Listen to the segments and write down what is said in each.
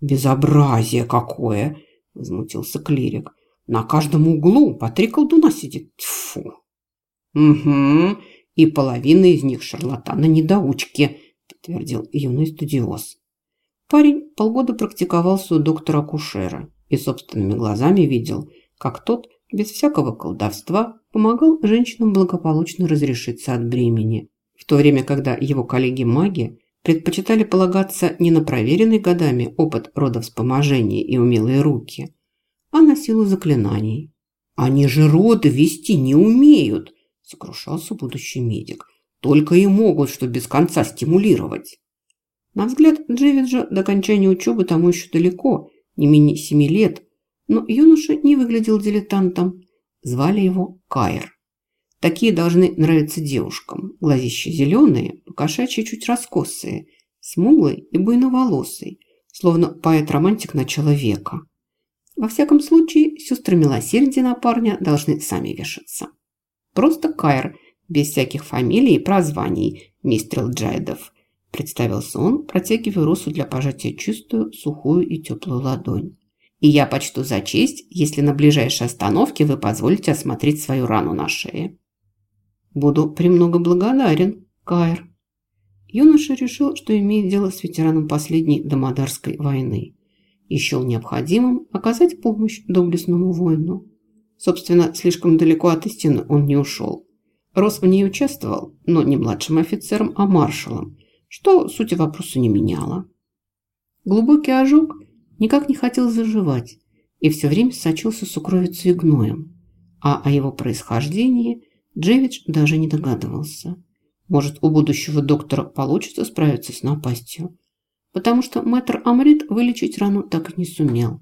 «Безобразие какое!» – возмутился клирик. «На каждом углу по три колдуна сидит. Тьфу!» «Угу, и половина из них шарлатаны-недоучки», – подтвердил юный студиоз. Парень полгода практиковался у доктора-акушера и собственными глазами видел, как тот без всякого колдовства помогал женщинам благополучно разрешиться от бремени, в то время, когда его коллеги-маги предпочитали полагаться не на проверенный годами опыт родовспоможения и умелые руки, а на силу заклинаний. «Они же роды вести не умеют!» – сокрушался будущий медик. «Только и могут, что без конца стимулировать!» На взгляд Джевиджа до окончания учебы тому еще далеко, не менее семи лет, но юноша не выглядел дилетантом. Звали его Кайр. Такие должны нравиться девушкам. Глазища зеленые, покошачьи чуть раскосые, смуглый и буйноволосый, словно поэт-романтик начала века. Во всяком случае, сестры милосердия на парня должны сами вешаться. Просто Кайр, без всяких фамилий и прозваний, мистер Джайдов, представился он, протягивая Росу для пожатия чистую, сухую и теплую ладонь. И я почту за честь, если на ближайшей остановке вы позволите осмотреть свою рану на шее. Буду премного благодарен, Кайр. Юноша решил, что имеет дело с ветераном последней Домодарской войны и необходимым оказать помощь доблестному воину. Собственно, слишком далеко от истины он не ушел. Рос в ней участвовал, но не младшим офицером, а маршалом, что сути вопроса не меняло. Глубокий ожог никак не хотел заживать и все время сочился сукровицей и гноем, а о его происхождении – Джевидж даже не догадывался. Может, у будущего доктора получится справиться с напастью, потому что мэтр Амрит вылечить рану так и не сумел.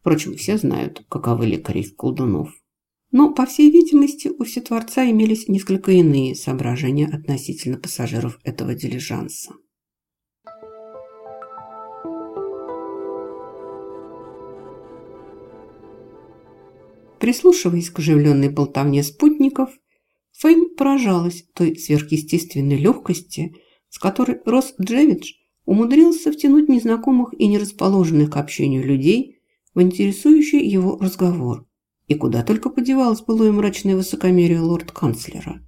Впрочем, все знают, каковы лекари колдунов. Но, по всей видимости, у Всетворца имелись несколько иные соображения относительно пассажиров этого дилижанса. Прислушиваясь к оживленной болтовне спутников, Фейм поражалась той сверхъестественной легкости, с которой Росс Джевидж умудрился втянуть незнакомых и нерасположенных к общению людей в интересующий его разговор. И куда только подевалось былое мрачное высокомерие лорд-канцлера.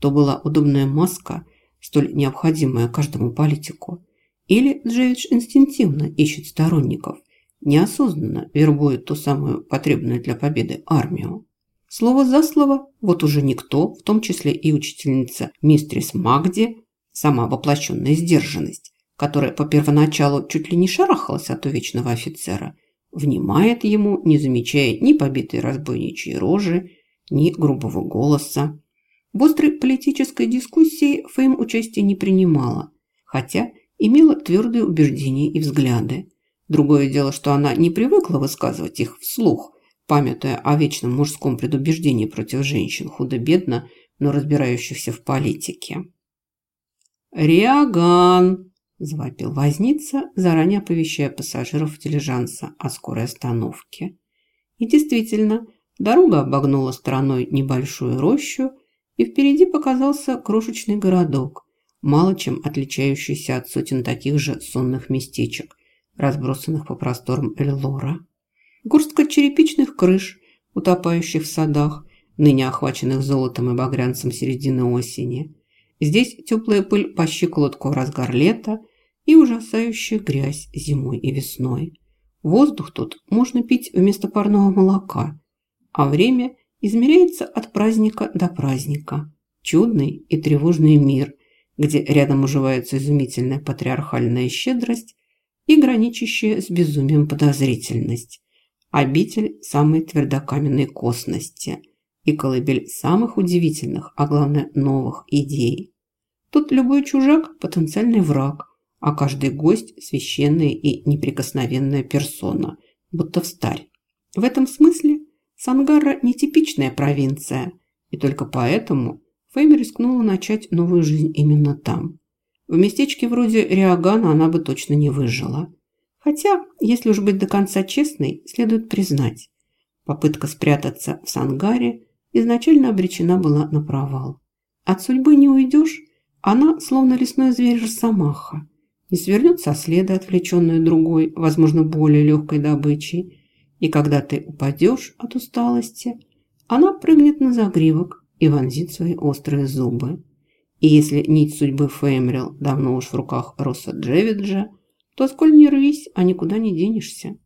То была удобная маска, столь необходимая каждому политику, или Джевидж инстинктивно ищет сторонников, неосознанно вербует ту самую потребную для победы армию. Слово за слово, вот уже никто, в том числе и учительница мистрис Магди, сама воплощенная сдержанность, которая по первоначалу чуть ли не шарахалась от увечного офицера, внимает ему, не замечая ни побитой разбойничьей рожи, ни грубого голоса. В острой политической дискуссии Фейм участия не принимала, хотя имела твердые убеждения и взгляды. Другое дело, что она не привыкла высказывать их вслух, памятуя о вечном мужском предубеждении против женщин, худо-бедно, но разбирающихся в политике. «Риаган!» – завопил возница, заранее оповещая пассажиров дилижанса о скорой остановке. И действительно, дорога обогнула стороной небольшую рощу, и впереди показался крошечный городок, мало чем отличающийся от сотен таких же сонных местечек, разбросанных по просторам Эльлора. Горстка черепичных крыш, утопающих в садах, ныне охваченных золотом и багрянцем середины осени. Здесь теплая пыль по щиколотку в разгар лета и ужасающая грязь зимой и весной. Воздух тут можно пить вместо парного молока, а время измеряется от праздника до праздника. Чудный и тревожный мир, где рядом уживается изумительная патриархальная щедрость и граничащая с безумием подозрительность обитель самой твердокаменной косности и колыбель самых удивительных, а главное новых идей. Тут любой чужак – потенциальный враг, а каждый гость – священная и неприкосновенная персона, будто встарь. В этом смысле Сангара – нетипичная провинция, и только поэтому Фейм рискнула начать новую жизнь именно там. В местечке вроде Риагана она бы точно не выжила. Хотя, если уж быть до конца честной, следует признать, попытка спрятаться в Сангаре изначально обречена была на провал. От судьбы не уйдешь, она словно лесной зверь Росомаха, не свернет со следа, отвлеченную другой, возможно, более легкой добычей. И когда ты упадешь от усталости, она прыгнет на загривок и вонзит свои острые зубы. И если нить судьбы Феймрил давно уж в руках Росса Джевиджа, то сколь не рвись, а никуда не денешься.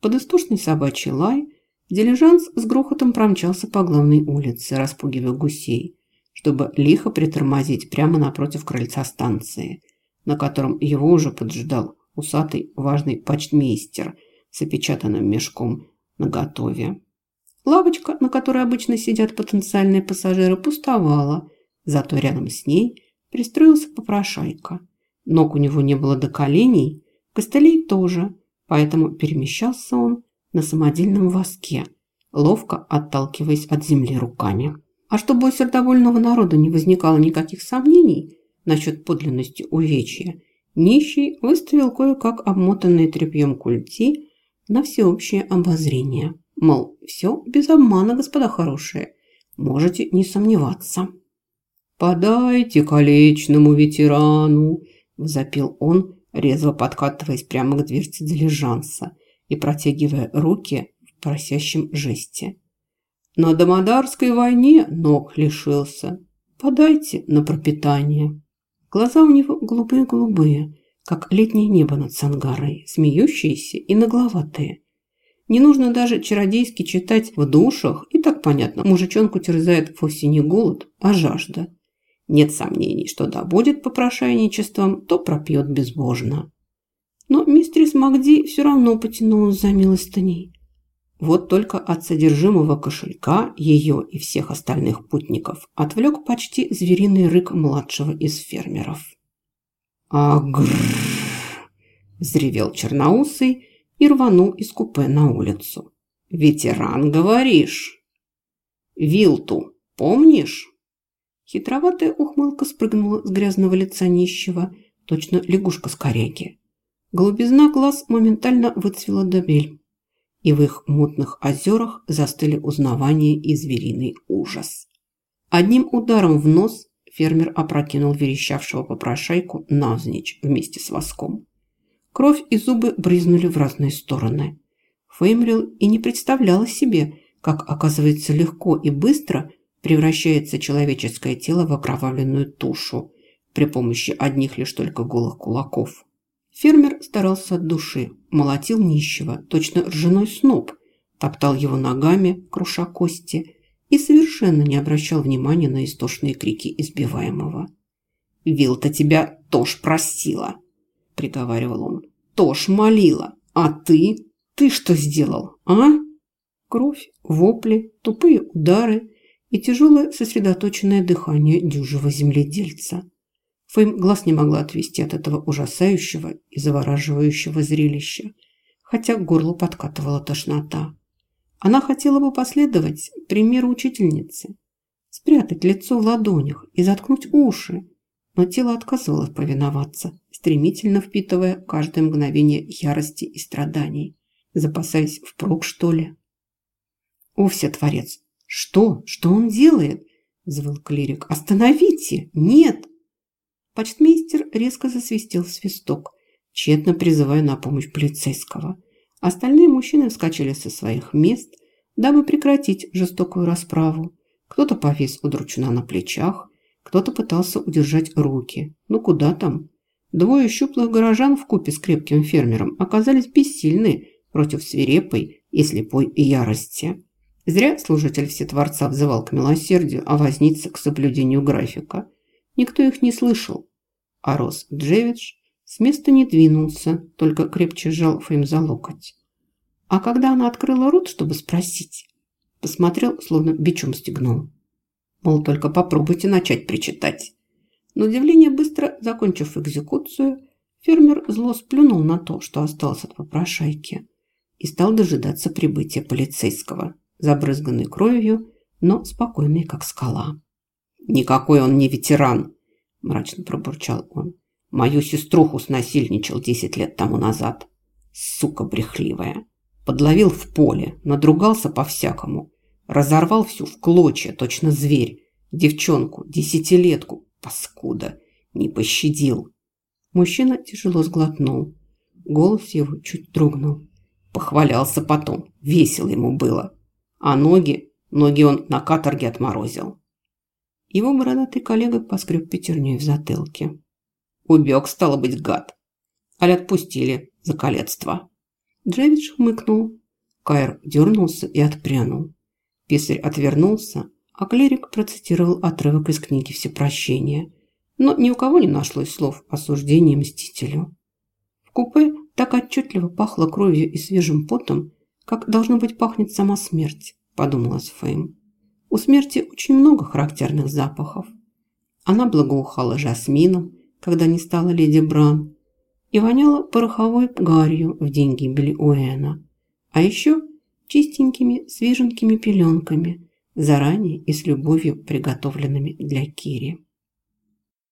Под истошный собачий лай дилижанс с грохотом промчался по главной улице, распугивая гусей, чтобы лихо притормозить прямо напротив крыльца станции, на котором его уже поджидал усатый важный почтмейстер с опечатанным мешком наготове. Лавочка, на которой обычно сидят потенциальные пассажиры, пустовала, зато рядом с ней пристроился попрошайка. Ног у него не было до коленей, костылей тоже, поэтому перемещался он на самодельном воске, ловко отталкиваясь от земли руками. А чтобы у сердобольного народа не возникало никаких сомнений насчет подлинности увечья, нищий выставил кое-как обмотанные тряпьем культи на всеобщее обозрение. Мол, все без обмана, господа хорошие, можете не сомневаться. «Подайте колечному ветерану!» – взопил он, резво подкатываясь прямо к дверце дилижанса и протягивая руки в просящем жесте. «На Домодарской войне ног лишился. Подайте на пропитание». Глаза у него голубые-голубые, как летнее небо над Сангарой, смеющиеся и нагловатые. Не нужно даже чародейски читать в душах, и так понятно, мужичонку терзает вовсе не голод, а жажда. Нет сомнений, что да будет попрошайничеством, то пропьет безбожно. Но мистерис Магди все равно потянулась за милостыней. Вот только от содержимого кошелька ее и всех остальных путников отвлек почти звериный рык младшего из фермеров. «Агрррр!» – взревел черноусый и рванул из купе на улицу. «Ветеран, говоришь?» «Вилту, помнишь?» Хитроватая ухмылка спрыгнула с грязного лица нищего, точно лягушка с коряги. Голубизна глаз моментально выцвела до бель, и в их мутных озерах застыли узнавание и звериный ужас. Одним ударом в нос фермер опрокинул верещавшего попрошайку навзничь вместе с воском. Кровь и зубы брызнули в разные стороны. Феймрил и не представляла себе, как оказывается легко и быстро – превращается человеческое тело в окровавленную тушу при помощи одних лишь только голых кулаков. Фермер старался от души, молотил нищего, точно ржаной сноп, топтал его ногами, круша кости, и совершенно не обращал внимания на истошные крики избиваемого. «Вилта тебя тоже просила», – приговаривал он. «Тоже молила. А ты? Ты что сделал, а?» Кровь, вопли, тупые удары – и тяжелое сосредоточенное дыхание дюжего земледельца. Фейм глаз не могла отвести от этого ужасающего и завораживающего зрелища, хотя к горлу подкатывала тошнота. Она хотела бы последовать примеру учительницы, спрятать лицо в ладонях и заткнуть уши, но тело отказывалось повиноваться, стремительно впитывая каждое мгновение ярости и страданий, запасаясь впрок, что ли. О, Творец! «Что? Что он делает?» – взвыл клирик. «Остановите! Нет!» Почтмейстер резко засвистел свисток, тщетно призывая на помощь полицейского. Остальные мужчины вскочили со своих мест, дабы прекратить жестокую расправу. Кто-то повис у дручуна на плечах, кто-то пытался удержать руки. Ну куда там? Двое щуплых горожан в купе с крепким фермером оказались бессильны против свирепой и слепой ярости. Зря служитель Всетворца взывал к милосердию, а возница к соблюдению графика. Никто их не слышал. А Рос Джевидж с места не двинулся, только крепче сжал Фейм за локоть. А когда она открыла рот, чтобы спросить, посмотрел, словно бичом стегнул. Мол, только попробуйте начать причитать. На удивление, быстро закончив экзекуцию, фермер зло сплюнул на то, что осталось от попрошайки, и стал дожидаться прибытия полицейского забрызганный кровью, но спокойный, как скала. «Никакой он не ветеран!» – мрачно пробурчал он. «Мою сеструху снасильничал десять лет тому назад. Сука брехливая. Подловил в поле, надругался по-всякому. Разорвал всю в клочья, точно зверь. Девчонку, десятилетку, паскуда, не пощадил. Мужчина тяжело сглотнул. Голос его чуть дрогнул. Похвалялся потом. Весело ему было. А ноги, ноги он на каторге отморозил. Его бородатый коллега поскреб пятерней в затылке. Убег, стало быть, гад. Аль отпустили за колецство. Джевидж хмыкнул. Кайр дернулся и отпрянул. Писарь отвернулся, а клирик процитировал отрывок из книги «Всепрощение». Но ни у кого не нашлось слов осуждения мстителю. В купе так отчетливо пахло кровью и свежим потом, как, должно быть, пахнет сама смерть, подумалась Фейм. У смерти очень много характерных запахов. Она благоухала жасмином, когда не стала леди Бран, и воняла пороховой гарью в день гибели Уэна. А еще чистенькими свеженькими пеленками, заранее и с любовью приготовленными для Кири.